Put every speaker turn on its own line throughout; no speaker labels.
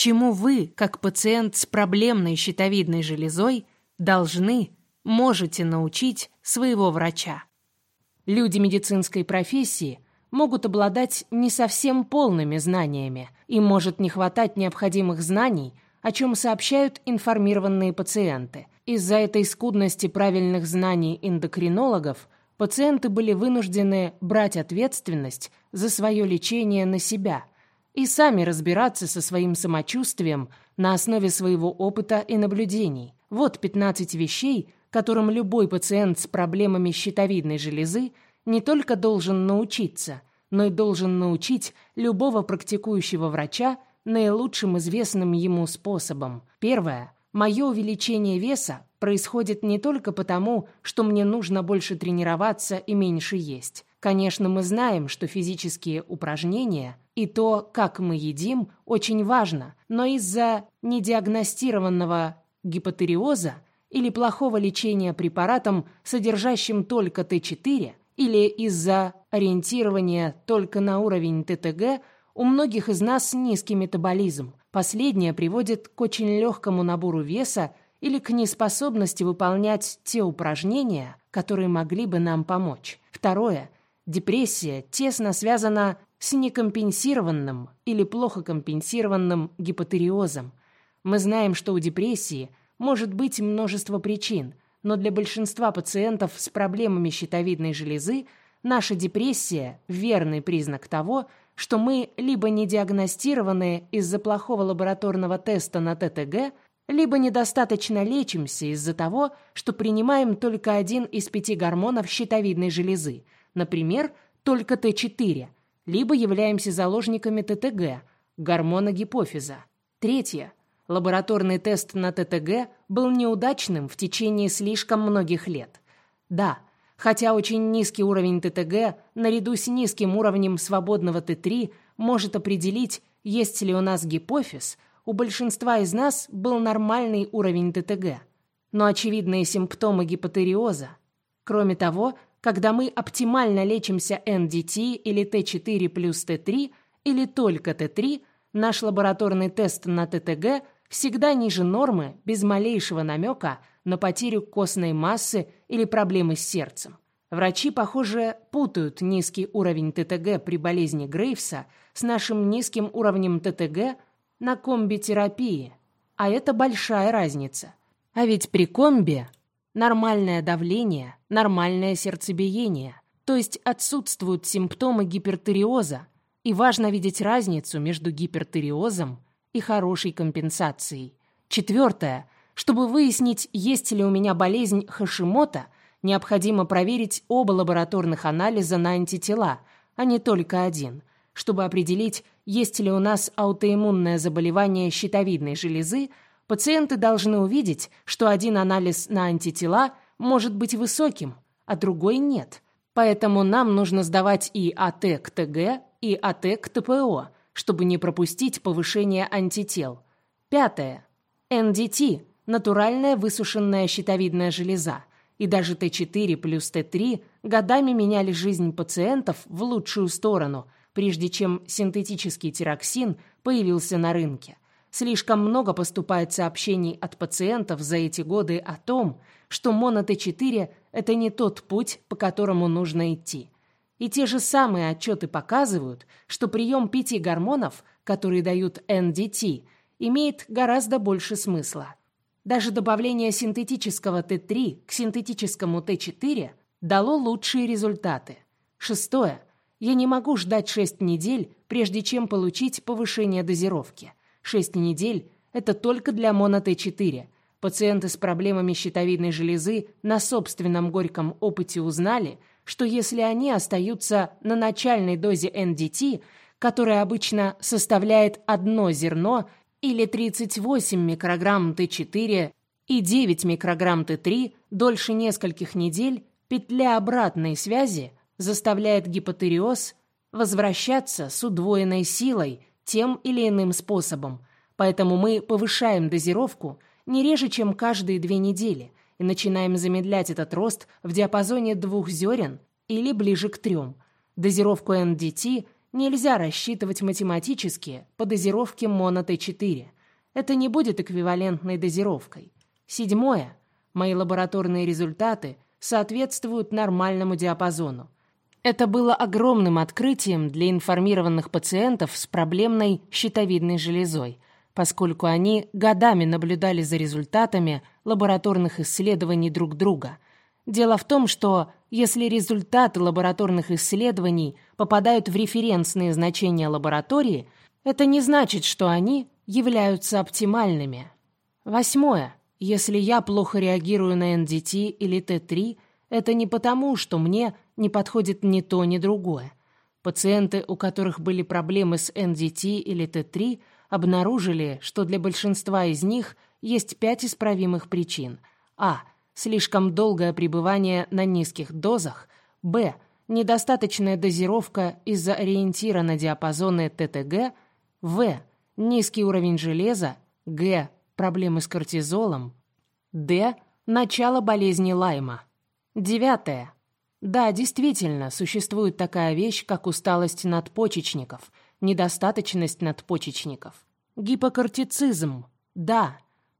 чему вы, как пациент с проблемной щитовидной железой, должны, можете научить своего врача. Люди медицинской профессии могут обладать не совсем полными знаниями, им может не хватать необходимых знаний, о чем сообщают информированные пациенты. Из-за этой скудности правильных знаний эндокринологов пациенты были вынуждены брать ответственность за свое лечение на себя и сами разбираться со своим самочувствием на основе своего опыта и наблюдений. Вот 15 вещей, которым любой пациент с проблемами щитовидной железы не только должен научиться, но и должен научить любого практикующего врача наилучшим известным ему способом. Первое. Мое увеличение веса происходит не только потому, что мне нужно больше тренироваться и меньше есть. Конечно, мы знаем, что физические упражнения и то, как мы едим, очень важно, но из-за недиагностированного гипотериоза или плохого лечения препаратом, содержащим только Т4, или из-за ориентирования только на уровень ТТГ, у многих из нас низкий метаболизм. Последнее приводит к очень легкому набору веса или к неспособности выполнять те упражнения, которые могли бы нам помочь. Второе. Депрессия тесно связана с некомпенсированным или плохо компенсированным гипотериозом. Мы знаем, что у депрессии может быть множество причин, но для большинства пациентов с проблемами щитовидной железы наша депрессия – верный признак того, что мы либо не диагностированы из-за плохого лабораторного теста на ТТГ, либо недостаточно лечимся из-за того, что принимаем только один из пяти гормонов щитовидной железы, например, только Т4, либо являемся заложниками ТТГ, гормона гипофиза. Третье. Лабораторный тест на ТТГ был неудачным в течение слишком многих лет. Да, хотя очень низкий уровень ТТГ наряду с низким уровнем свободного Т3 может определить, есть ли у нас гипофиз, у большинства из нас был нормальный уровень ТТГ. Но очевидные симптомы гипотериоза. Кроме того, когда мы оптимально лечимся НДТ или Т4 плюс Т3 или только Т3, наш лабораторный тест на ТТГ – всегда ниже нормы без малейшего намека на потерю костной массы или проблемы с сердцем. Врачи, похоже, путают низкий уровень ТТГ при болезни Грейвса с нашим низким уровнем ТТГ на комби-терапии, а это большая разница. А ведь при комби нормальное давление, нормальное сердцебиение, то есть отсутствуют симптомы гипертериоза, и важно видеть разницу между гипертериозом и хорошей компенсацией. Четвертое. Чтобы выяснить, есть ли у меня болезнь Хашимота, необходимо проверить оба лабораторных анализа на антитела, а не только один, чтобы определить, есть ли у нас аутоиммунное заболевание щитовидной железы, пациенты должны увидеть, что один анализ на антитела может быть высоким, а другой нет. Поэтому нам нужно сдавать и АТ к ТГ, и АТ к ТПО – чтобы не пропустить повышение антител. Пятое. НДТ – натуральная высушенная щитовидная железа. И даже Т4 плюс Т3 годами меняли жизнь пациентов в лучшую сторону, прежде чем синтетический тироксин появился на рынке. Слишком много поступает сообщений от пациентов за эти годы о том, что моно-Т4 – это не тот путь, по которому нужно идти – и те же самые отчеты показывают, что прием пяти гормонов, которые дают НДТ, имеет гораздо больше смысла. Даже добавление синтетического Т3 к синтетическому Т4 дало лучшие результаты. Шестое. Я не могу ждать 6 недель, прежде чем получить повышение дозировки. 6 недель – это только для моно-Т4. Пациенты с проблемами щитовидной железы на собственном горьком опыте узнали – что если они остаются на начальной дозе НДТ, которая обычно составляет одно зерно или 38 микрограмм Т4 и 9 микрограмм Т3 дольше нескольких недель, петля обратной связи заставляет гипотериоз возвращаться с удвоенной силой тем или иным способом. Поэтому мы повышаем дозировку не реже, чем каждые две недели – и начинаем замедлять этот рост в диапазоне двух зерен или ближе к трем. Дозировку НДТ нельзя рассчитывать математически по дозировке моно-Т4. Это не будет эквивалентной дозировкой. Седьмое. Мои лабораторные результаты соответствуют нормальному диапазону. Это было огромным открытием для информированных пациентов с проблемной щитовидной железой, поскольку они годами наблюдали за результатами лабораторных исследований друг друга. Дело в том, что если результаты лабораторных исследований попадают в референсные значения лаборатории, это не значит, что они являются оптимальными. Восьмое. Если я плохо реагирую на НДТ или Т3, это не потому, что мне не подходит ни то, ни другое. Пациенты, у которых были проблемы с НДТ или Т3, обнаружили, что для большинства из них есть пять исправимых причин. А. Слишком долгое пребывание на низких дозах. Б. Недостаточная дозировка из-за ориентира на диапазоны ТТГ. В. Низкий уровень железа. Г. Проблемы с кортизолом. Д. Начало болезни Лайма. Девятое. Да, действительно, существует такая вещь, как усталость надпочечников, недостаточность надпочечников. Гипокортицизм. Да,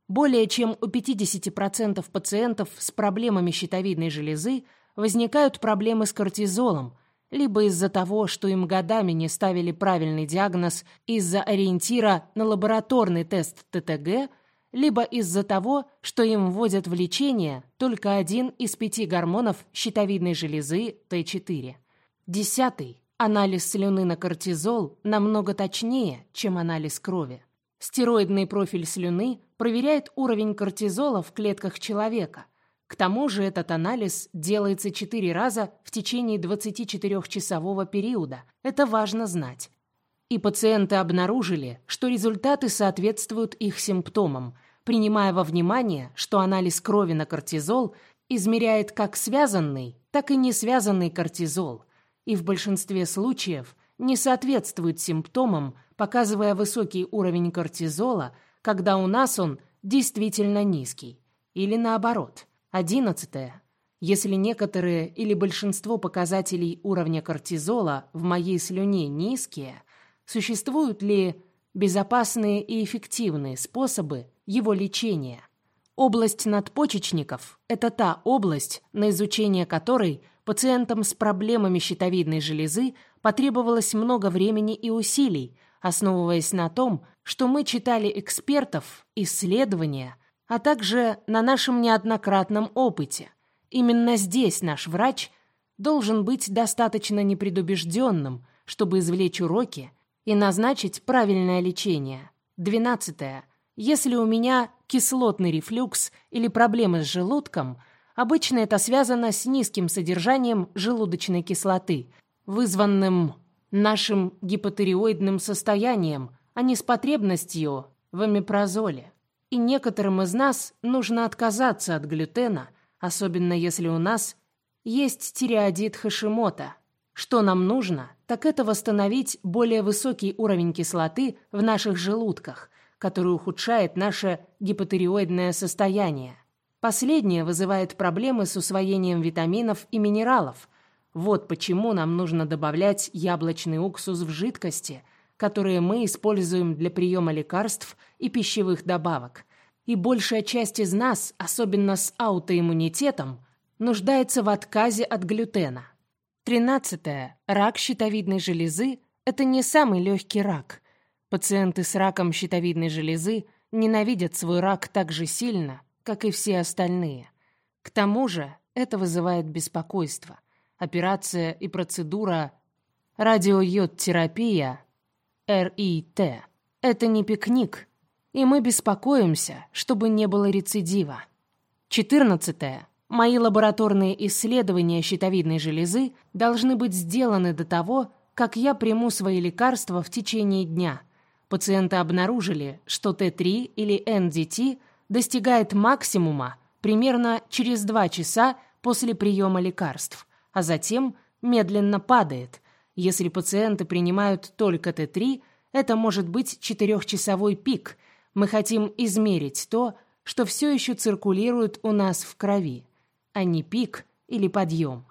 более чем у 50% пациентов с проблемами щитовидной железы возникают проблемы с кортизолом, либо из-за того, что им годами не ставили правильный диагноз из-за ориентира на лабораторный тест ТТГ – либо из-за того, что им вводят в лечение только один из пяти гормонов щитовидной железы Т4. Десятый. Анализ слюны на кортизол намного точнее, чем анализ крови. Стероидный профиль слюны проверяет уровень кортизола в клетках человека. К тому же этот анализ делается 4 раза в течение 24-часового периода. Это важно знать. И пациенты обнаружили, что результаты соответствуют их симптомам, принимая во внимание, что анализ крови на кортизол измеряет как связанный, так и не связанный кортизол, и в большинстве случаев не соответствует симптомам, показывая высокий уровень кортизола, когда у нас он действительно низкий. Или наоборот. Одиннадцатое. Если некоторые или большинство показателей уровня кортизола в моей слюне низкие – Существуют ли безопасные и эффективные способы его лечения? Область надпочечников – это та область, на изучение которой пациентам с проблемами щитовидной железы потребовалось много времени и усилий, основываясь на том, что мы читали экспертов, исследования, а также на нашем неоднократном опыте. Именно здесь наш врач должен быть достаточно непредубежденным, чтобы извлечь уроки и назначить правильное лечение. Двенадцатое. Если у меня кислотный рефлюкс или проблемы с желудком, обычно это связано с низким содержанием желудочной кислоты, вызванным нашим гипотериоидным состоянием, а не с потребностью в амипрозоле. И некоторым из нас нужно отказаться от глютена, особенно если у нас есть тиреоидит Хашимота. Что нам нужно, так это восстановить более высокий уровень кислоты в наших желудках, который ухудшает наше гипотериоидное состояние. Последнее вызывает проблемы с усвоением витаминов и минералов. Вот почему нам нужно добавлять яблочный уксус в жидкости, которые мы используем для приема лекарств и пищевых добавок. И большая часть из нас, особенно с аутоиммунитетом, нуждается в отказе от глютена. Тринадцатое. Рак щитовидной железы – это не самый легкий рак. Пациенты с раком щитовидной железы ненавидят свой рак так же сильно, как и все остальные. К тому же это вызывает беспокойство. Операция и процедура радиойод-терапия РИТ – это не пикник, и мы беспокоимся, чтобы не было рецидива. Четырнадцатое. Мои лабораторные исследования щитовидной железы должны быть сделаны до того, как я приму свои лекарства в течение дня. Пациенты обнаружили, что Т3 или НДТ достигает максимума примерно через 2 часа после приема лекарств, а затем медленно падает. Если пациенты принимают только Т3, это может быть четырехчасовой пик. Мы хотим измерить то, что все еще циркулирует у нас в крови а не пик или подъем.